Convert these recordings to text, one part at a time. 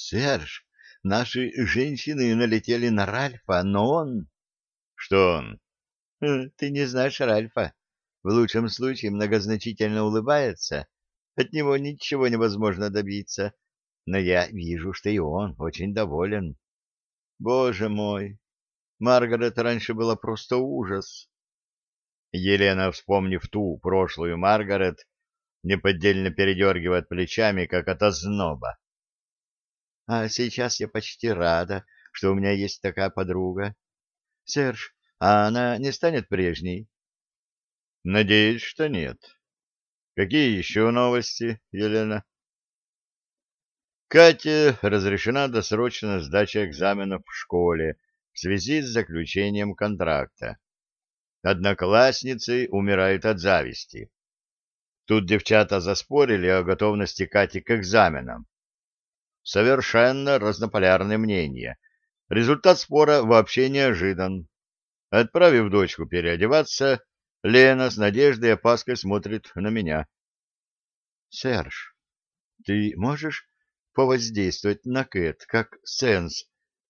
Серж, наши женщины налетели на Ральфа, но он... Что он? Э, ты не знаешь Ральфа. В лучшем случае многозначительно улыбается. От него ничего невозможно добиться. Но я вижу, что и он очень доволен. Боже мой! Маргарет раньше была просто ужас. Елена, вспомнив ту прошлую Маргарет, неподдельно передергивает плечами, как от озноба. А сейчас я почти рада, что у меня есть такая подруга. Серж, а она не станет прежней? Надеюсь, что нет. Какие еще новости, Елена? Кате разрешена досрочно сдача экзаменов в школе в связи с заключением контракта. Одноклассницы умирают от зависти. Тут девчата заспорили о готовности Кати к экзаменам, совершенно разнополярные мнения. Результат спора вообще неожидан. Отправив дочку переодеваться, Лена с надеждой и опаской смотрит на меня. — Серж, ты можешь повоздействовать на Кэт, как сенс,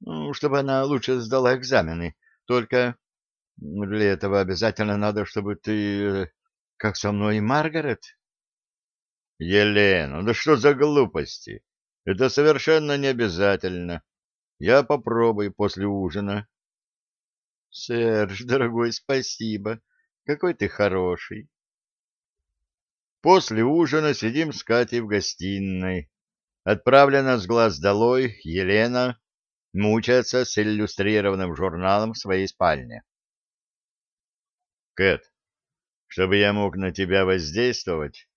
ну, чтобы она лучше сдала экзамены? Только для этого обязательно надо, чтобы ты... Э, как со мной и Маргарет? — Елена, ну да что за глупости! Это совершенно не обязательно. Я попробую после ужина. — Серж, дорогой, спасибо. Какой ты хороший. После ужина сидим с Катей в гостиной. Отправлена с глаз долой Елена мучается с иллюстрированным журналом в своей спальне. — Кэт, чтобы я мог на тебя воздействовать,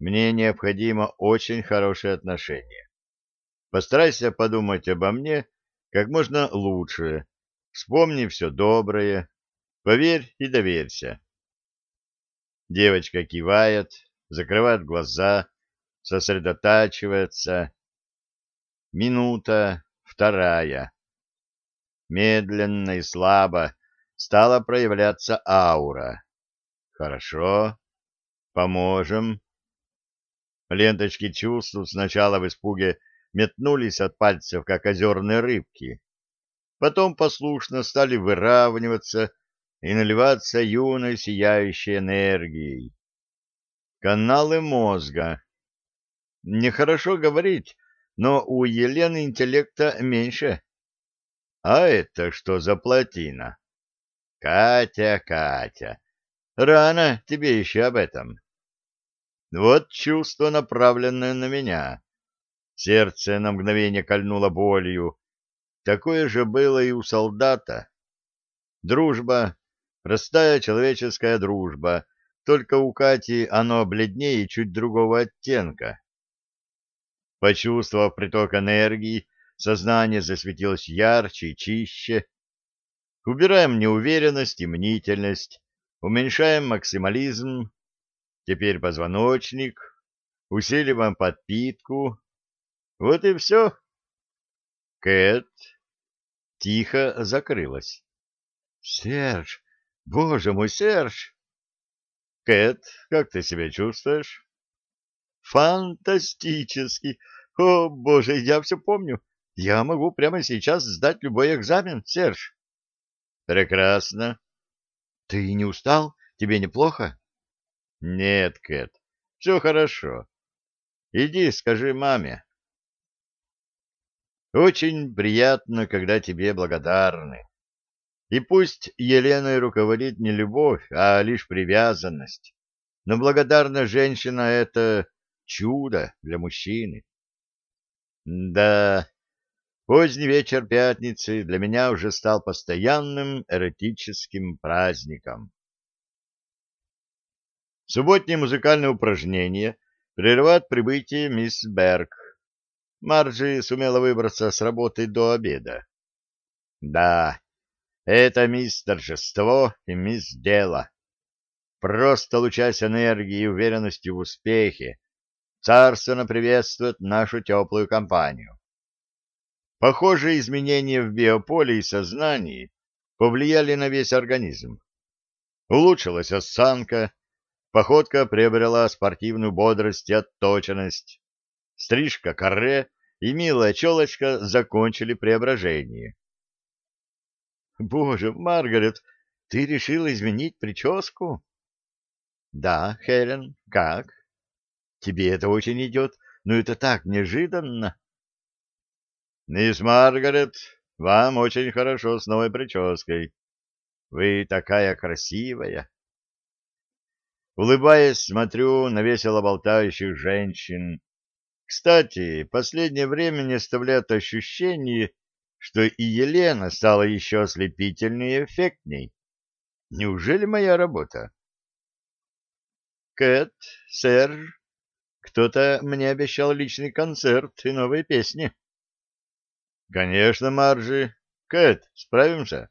мне необходимо очень хорошее отношение. Постарайся подумать обо мне как можно лучше. Вспомни все доброе. Поверь и доверься. Девочка кивает, закрывает глаза, сосредотачивается. Минута, вторая. Медленно и слабо стала проявляться аура. Хорошо. Поможем. Ленточки чувствуют сначала в испуге метнулись от пальцев, как озерные рыбки. Потом послушно стали выравниваться и наливаться юной сияющей энергией. Каналы мозга. Нехорошо говорить, но у Елены интеллекта меньше. А это что за плотина? Катя, Катя, рано тебе еще об этом. Вот чувство, направленное на меня. Сердце на мгновение кольнуло болью. Такое же было и у солдата. Дружба, простая человеческая дружба, только у Кати оно бледнее чуть другого оттенка. Почувствовав приток энергии, сознание засветилось ярче и чище. Убираем неуверенность и мнительность, уменьшаем максимализм. Теперь позвоночник, усиливаем подпитку, вот и все. Кэт тихо закрылась. Серж, боже мой, Серж! Кэт, как ты себя чувствуешь? Фантастически! О, боже, я все помню. Я могу прямо сейчас сдать любой экзамен, Серж. Прекрасно. Ты не устал? Тебе неплохо? Нет, Кэт, все хорошо. Иди, скажи маме. Очень приятно, когда тебе благодарны. И пусть Еленой руководит не любовь, а лишь привязанность, но благодарная женщина — это чудо для мужчины. Да, поздний вечер пятницы для меня уже стал постоянным эротическим праздником. Субботнее музыкальное упражнение прерывает прибытие мисс Берг, Марджи сумела выбраться с работы до обеда. Да, это мисс торжество и мисс дело. Просто лучась энергией и уверенностью в успехе, царственно приветствует нашу теплую компанию. Похожие изменения в биополе и сознании повлияли на весь организм. Улучшилась осанка, походка приобрела спортивную бодрость и отточенность, стрижка каре и милая челочка закончили преображение. «Боже, Маргарет, ты решила изменить прическу?» «Да, Хелен, как?» «Тебе это очень идет, но это так неожиданно!» «Мисс Маргарет, вам очень хорошо с новой прической. Вы такая красивая!» Улыбаясь, смотрю на весело болтающих женщин, кстати, последнее время не оставляет ощущение, что и Елена стала еще ослепительнее и эффектней. Неужели моя работа? Кэт, сэр, кто-то мне обещал личный концерт и новые песни. Конечно, Маржи, Кэт, справимся?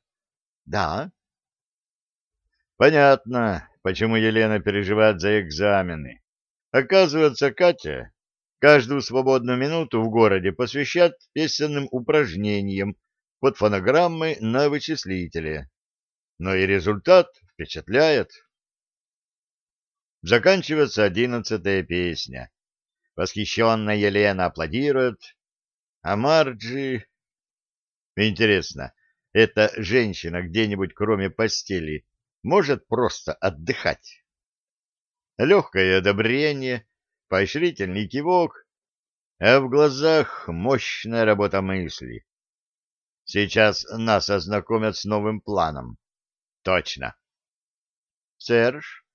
Да. Понятно, почему Елена переживает за экзамены. Оказывается, Катя Каждую свободную минуту в городе посвящат песенным упражнениям под фонограммы на вычислителе. Но и результат впечатляет. Заканчивается одиннадцатая песня. Восхищенная Елена аплодирует, а Марджи... Интересно, эта женщина где-нибудь кроме постели может просто отдыхать? Легкое одобрение, поощрительный кивок, а в глазах мощная работа мысли. Сейчас нас ознакомят с новым планом. Точно. Серж,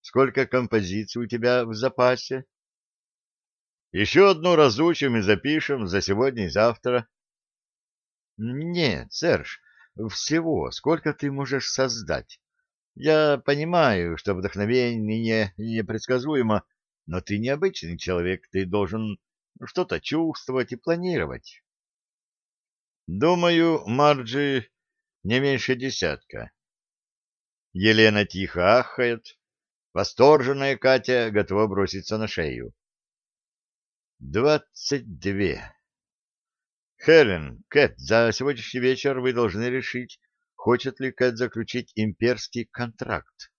сколько композиций у тебя в запасе? Еще одну разучим и запишем за сегодня и завтра. Нет, Серж, всего сколько ты можешь создать? Я понимаю, что вдохновение непредсказуемо, но ты необычный человек, ты должен что-то чувствовать и планировать. Думаю, Марджи не меньше десятка. Елена тихо ахает. Восторженная Катя готова броситься на шею. Двадцать две. Хелен, Кэт, за сегодняшний вечер вы должны решить, хочет ли Кэт заключить имперский контракт.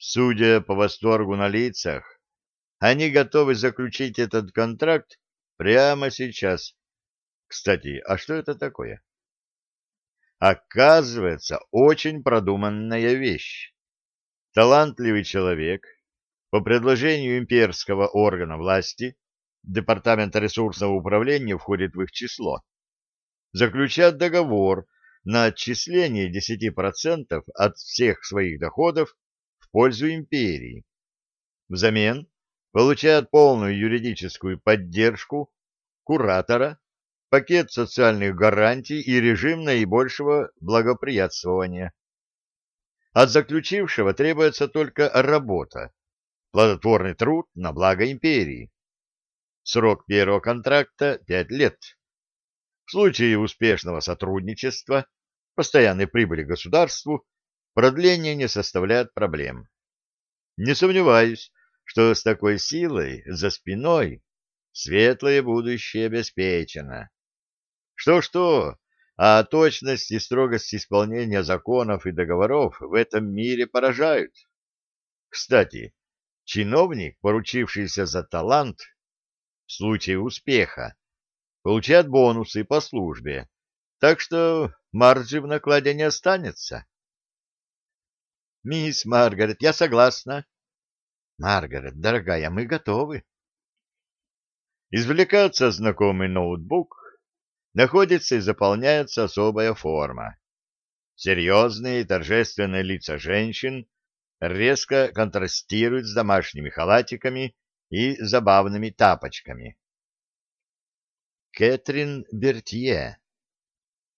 Судя по восторгу на лицах, они готовы заключить этот контракт прямо сейчас. Кстати, а что это такое? Оказывается, очень продуманная вещь. Талантливый человек по предложению имперского органа власти, Департамента ресурсного управления входит в их число, заключат договор на отчисление 10% от всех своих доходов пользу империи. Взамен получают полную юридическую поддержку куратора, пакет социальных гарантий и режим наибольшего благоприятствования. От заключившего требуется только работа, плодотворный труд на благо империи. Срок первого контракта – 5 лет. В случае успешного сотрудничества, постоянной прибыли государству – продление не составляет проблем. Не сомневаюсь, что с такой силой за спиной светлое будущее обеспечено. Что-что, а точность и строгость исполнения законов и договоров в этом мире поражают. Кстати, чиновник, поручившийся за талант, в случае успеха, получает бонусы по службе, так что маржи в накладе не останется. Мисс Маргарет, я согласна. Маргарет, дорогая, мы готовы. Извлекается знакомый ноутбук, находится и заполняется особая форма. Серьезные и торжественные лица женщин резко контрастируют с домашними халатиками и забавными тапочками. Кэтрин Бертье.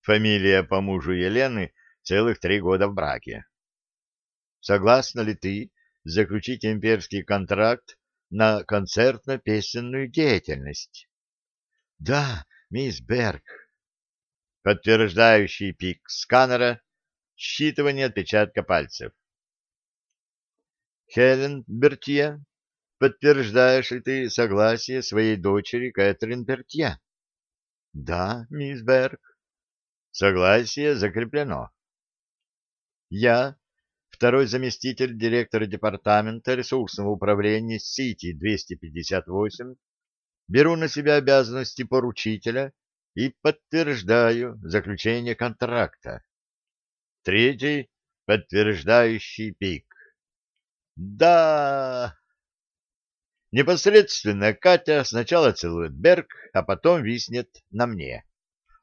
Фамилия по мужу Елены целых три года в браке. Согласна ли ты заключить имперский контракт на концертно-песенную деятельность? — Да, мисс Берг. Подтверждающий пик сканера, считывание отпечатка пальцев. Хелен Бертье, подтверждаешь ли ты согласие своей дочери Кэтрин Бертье? — Да, мисс Берг. — Согласие закреплено. — Я второй заместитель директора департамента ресурсного управления Сити-258, беру на себя обязанности поручителя и подтверждаю заключение контракта. Третий — подтверждающий пик. Да! Непосредственно Катя сначала целует Берг, а потом виснет на мне.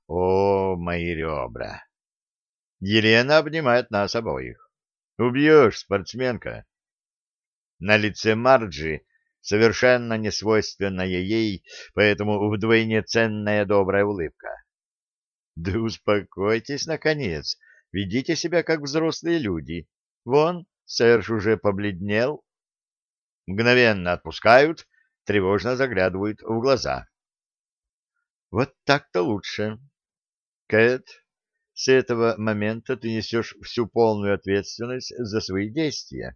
О, мои ребра! Елена обнимает нас обоих. Убьешь, спортсменка. На лице Марджи совершенно несвойственная ей, поэтому вдвойне ценная добрая улыбка. Да успокойтесь, наконец, ведите себя как взрослые люди. Вон, Серж уже побледнел. Мгновенно отпускают, тревожно заглядывают в глаза. Вот так-то лучше. Кэт, с этого момента ты несешь всю полную ответственность за свои действия.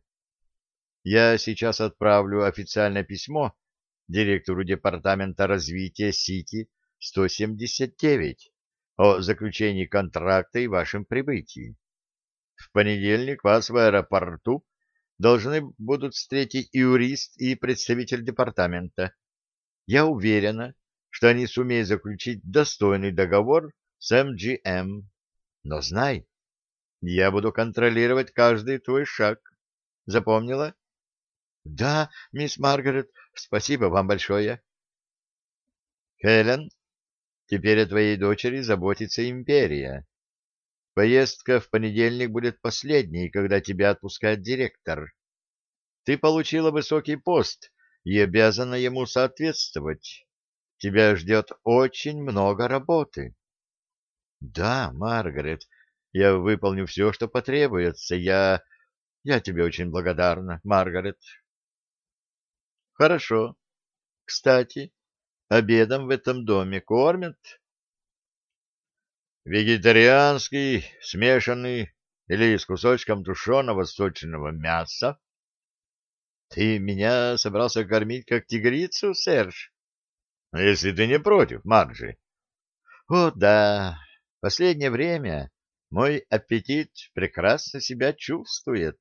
Я сейчас отправлю официальное письмо директору Департамента развития Сити 179 о заключении контракта и вашем прибытии. В понедельник вас в аэропорту должны будут встретить юрист и представитель департамента. Я уверена, что они сумеют заключить достойный договор с эм МГМ. Но знай, я буду контролировать каждый твой шаг. Запомнила? — Да, мисс Маргарет, спасибо вам большое. — Хелен, теперь о твоей дочери заботится империя. Поездка в понедельник будет последней, когда тебя отпускает директор. Ты получила высокий пост и обязана ему соответствовать. Тебя ждет очень много работы. Да, Маргарет, я выполню все, что потребуется. Я... Я тебе очень благодарна, Маргарет. Хорошо. Кстати, обедом в этом доме кормят? Вегетарианский, смешанный или с кусочком тушеного сочного мяса. Ты меня собрался кормить как тигрицу, Серж? Если ты не против, Марджи. О, да, Последнее время мой аппетит прекрасно себя чувствует.